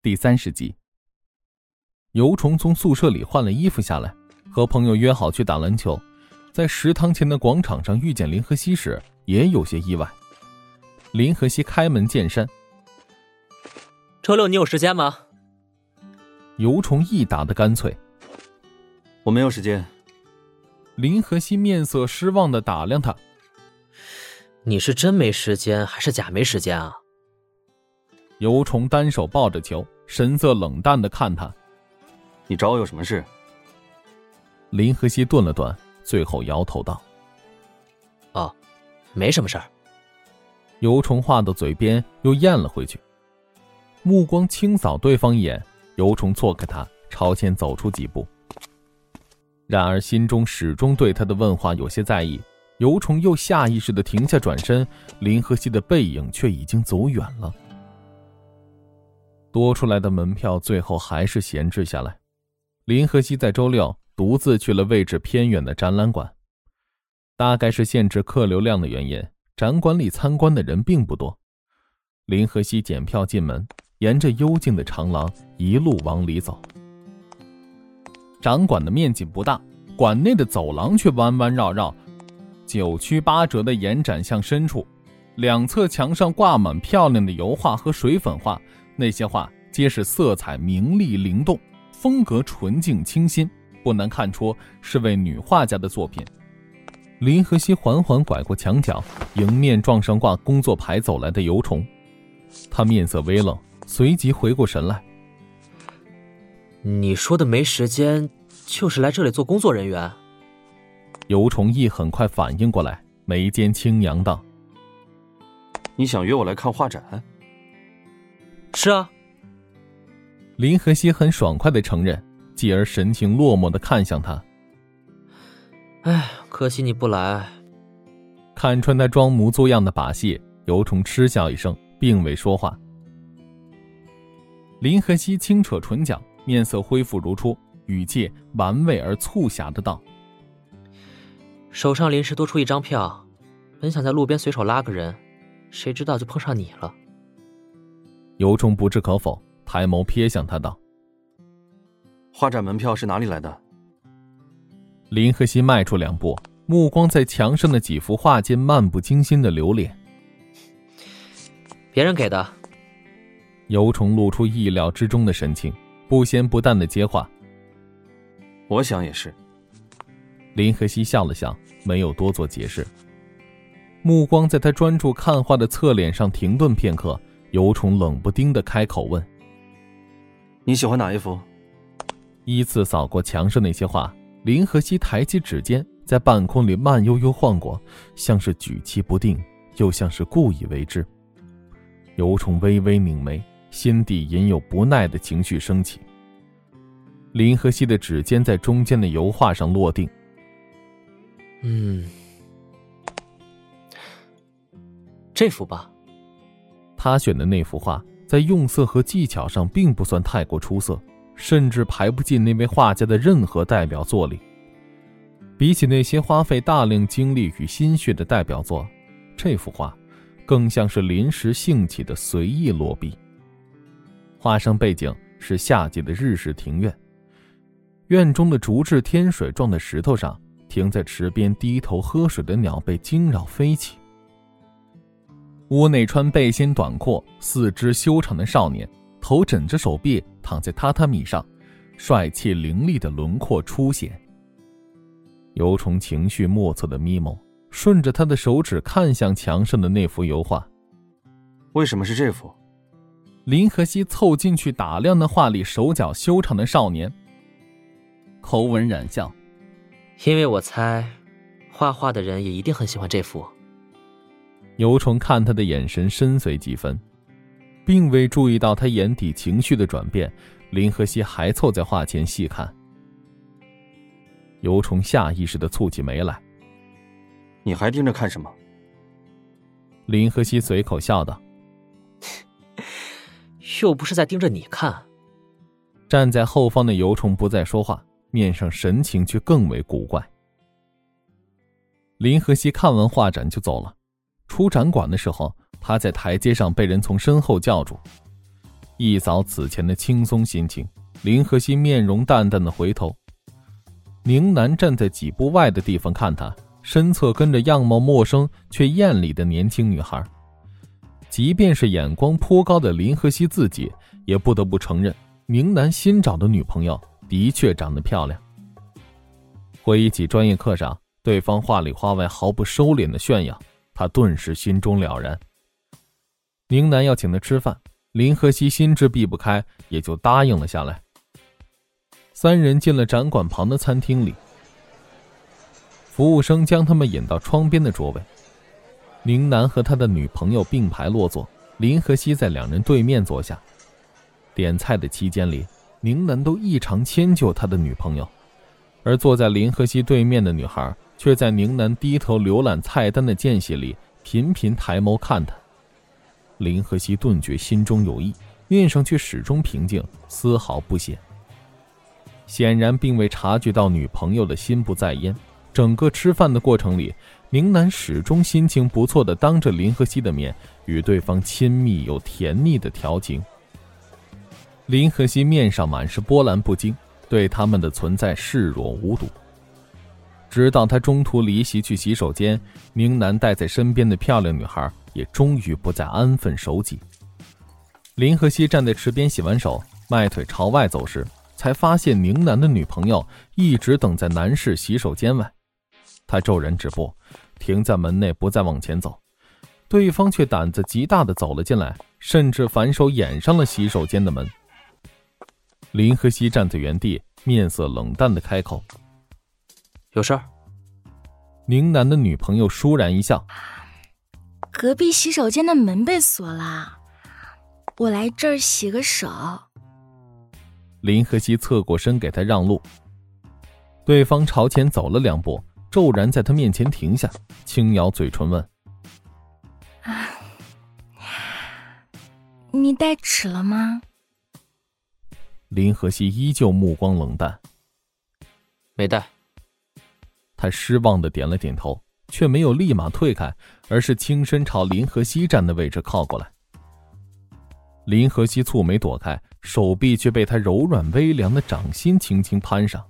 第三十集。尤虫从宿舍里换了衣服下来，和朋友约好去打篮球，在食堂前的广场上遇见林和熙时，也有些意外。林和熙开门见山：“周六你有时间吗？”尤虫一答的干脆：“我没有时间。”林和熙面色失望的打量他：“你是真没时间，还是假没时间啊？”尤虫单手抱着球，神色冷淡的看他：“你找我有什么事？”林和熙顿了顿，最后摇头道：“哦，没什么事儿。”尤虫话到嘴边又咽了回去，目光轻扫对方一眼，尤虫错开他，朝前走出几步。然而心中始终对他的问话有些在意，尤虫又下意识的停下转身，林和熙的背影却已经走远了。多出来的门票最后还是闲置下来，林和熙在周六独自去了位置偏远的展览馆，大概是限制客流量的原因。展馆里参观的人并不多，林和熙检票进门，沿着幽静的长廊一路往里走。展馆的面积不大，馆内的走廊却弯弯绕绕，九曲八折的延展向深处。两侧墙上挂满漂亮的油画和水粉画，那些画皆是色彩明丽灵动，风格纯净清新，不难看出是位女画家的作品。林和熙缓缓拐过墙角，迎面撞上挂工作牌走来的尤虫。他面色微冷，随即回过神来：“你说的没时间，就是来这里做工作人员？”尤崇亦很快反应过来，眉间轻扬道：“你想约我来看画展？”“是啊。”林和熙很爽快的承认，继而神情落寞的看向他。哎，可惜你不来。看穿他装模作样的把戏，尤虫嗤笑一声，并未说话。林和熙轻扯唇角，面色恢复如初，语气玩味而促狭的道：“手上临时多出一张票，本想在路边随手拉个人，谁知道就碰上你了。”尤虫不置可否，抬眸瞥向他道：“画展门票是哪里来的？”林和熙迈出两步，目光在墙上的几幅画间漫不经心的流连。别人给的。尤虫露出意料之中的神情，不咸不淡的接话：“我想也是。”林和熙笑了笑，没有多做解释，目光在他专注看画的侧脸上停顿片刻。尤虫冷不丁的开口问：“你喜欢哪一幅？”依次扫过墙上那些画。林和熙抬起指尖，在半空里慢悠悠晃过，像是举棋不定，又像是故意为之。尤虫微微拧眉，心底隐有不耐的情绪升起。林和熙的指尖在中间的油画上落定。嗯，这幅吧。他选的那幅画，在用色和技巧上并不算太过出色。甚至排不进那位画家的任何代表作里。比起那些花费大量精力与心血的代表作，这幅画更像是临时兴起的随意落笔。画上背景是夏季的日式庭院，院中的竹制天水状的石头上，停在池边低头喝水的鸟被惊扰飞起。屋内穿背心短裤、四肢修长的少年。头枕着手臂躺在榻榻米上，帅气凌厉的轮廓初显。尤虫情绪莫测的眯眸，顺着他的手指看向墙上的那幅油画。为什么是这幅？林和熙凑进去打量那画里手脚修长的少年，口吻染笑。因为我猜，画画的人也一定很喜欢这幅。尤虫看他的眼神深邃几分。并未注意到他眼底情绪的转变，林和熙还凑在画前细看。尤虫下意识的蹙起眉来：“你还盯着看什么？”林和熙随口笑道：“又不是在盯着你看。”站在后方的尤虫不再说话，面上神情却更为古怪。林和熙看完画展就走了，出展馆的时候。他在台阶上被人从身后叫住，一扫此前的轻松心情，林和熙面容淡淡的回头。宁南站在几步外的地方看他，身侧跟着样貌陌生却艳丽的年轻女孩。即便是眼光颇高的林和熙自己，也不得不承认，宁南新找的女朋友的确长得漂亮。回忆起专业课上对方话里话外毫不收敛的炫耀，他顿时心中了然。宁南要请他吃饭。林和熙心知避不开，也就答应了下来。三人进了展馆旁的餐厅里，服务生将他们引到窗边的桌位。宁南和他的女朋友并排落座，林和熙在两人对面坐下。点菜的期间里，宁南都异常迁就他的女朋友，而坐在林和熙对面的女孩却在宁南低头浏览菜单的间隙里，频频抬眸看他。林和熙顿觉心中有意，面上却始终平静，丝毫不显。显然并未察觉到女朋友的心不在焉。整个吃饭的过程里，宁南始终心情不错的当着林和熙的面与对方亲密又甜腻的调情。林和熙面上满是波澜不惊，对他们的存在视若无睹。直到他中途离席去洗手间，宁南带在身边的漂亮女孩。也终于不再安分守己。林和熙站在池边洗完手，迈腿朝外走时，才发现宁南的女朋友一直等在男士洗手间外。他骤然止步，停在门内，不再往前走。对方却胆子极大的走了进来，甚至反手掩上了洗手间的门。林和熙站在原地，面色冷淡的开口：“有事儿。”宁南的女朋友倏然一笑。隔壁洗手间的门被锁了，我来这儿洗个手。林和熙侧过身给他让路，对方朝前走了两步，骤然在他面前停下，轻咬嘴唇问：“啊，你带尺了吗？”林和熙依旧目光冷淡，没带。他失望的点了点头。却没有立马退开，而是轻身朝林和熙站的位置靠过来。林和熙蹙眉躲开，手臂却被他柔软微凉的掌心轻轻攀上。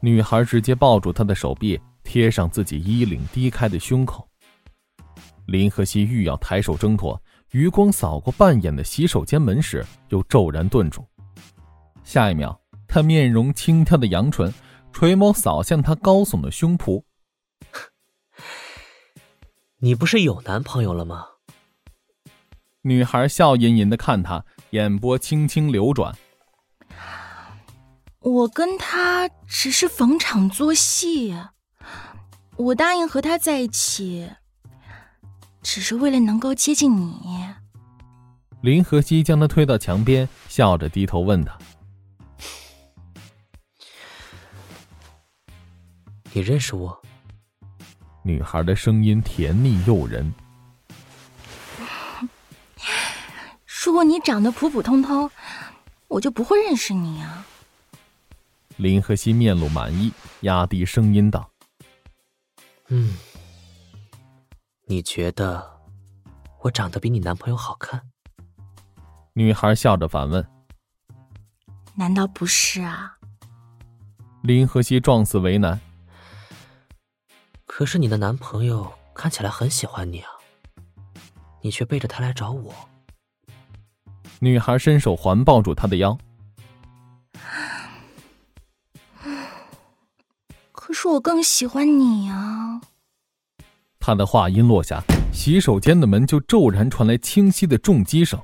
女孩直接抱住他的手臂，贴上自己衣领低开的胸口。林和熙欲要抬手挣脱，余光扫过半掩的洗手间门时，又骤然顿住。下一秒，他面容轻挑的扬唇，垂眸扫向他高耸的胸脯。你不是有男朋友了吗？女孩笑吟吟的看他，眼波轻轻流转。我跟他只是逢场作戏，我答应和他在一起，只是为了能够接近你。林和熙将他推到墙边，笑着低头问他：“你认识我？”女孩的声音甜腻诱人。如果你长得普普通通，我就不会认识你啊。林和熙面露满意，压低声音道：“嗯，你觉得我长得比你男朋友好看？”女孩笑着反问：“难道不是啊？”林和熙状似为难。可是你的男朋友看起来很喜欢你啊，你却背着他来找我。女孩伸手环抱住他的腰。可是我更喜欢你啊！他的话音落下，洗手间的门就骤然传来清晰的重击声，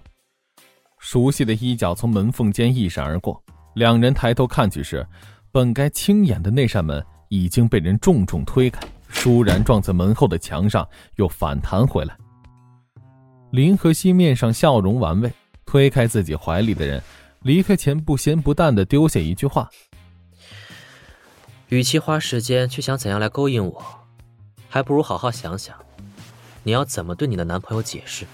熟悉的衣角从门缝间一闪而过。两人抬头看去时，本该轻掩的那扇门已经被人重重推开。倏然撞在门后的墙上，又反弹回来。林和熙面上笑容玩味，推开自己怀里的人，离开前不咸不淡的丢下一句话：“与其花时间去想怎样来勾引我，还不如好好想想，你要怎么对你的男朋友解释。”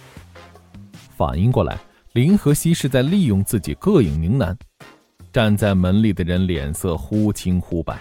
反应过来，林和熙是在利用自己膈应宁南。站在门里的人脸色忽青忽白。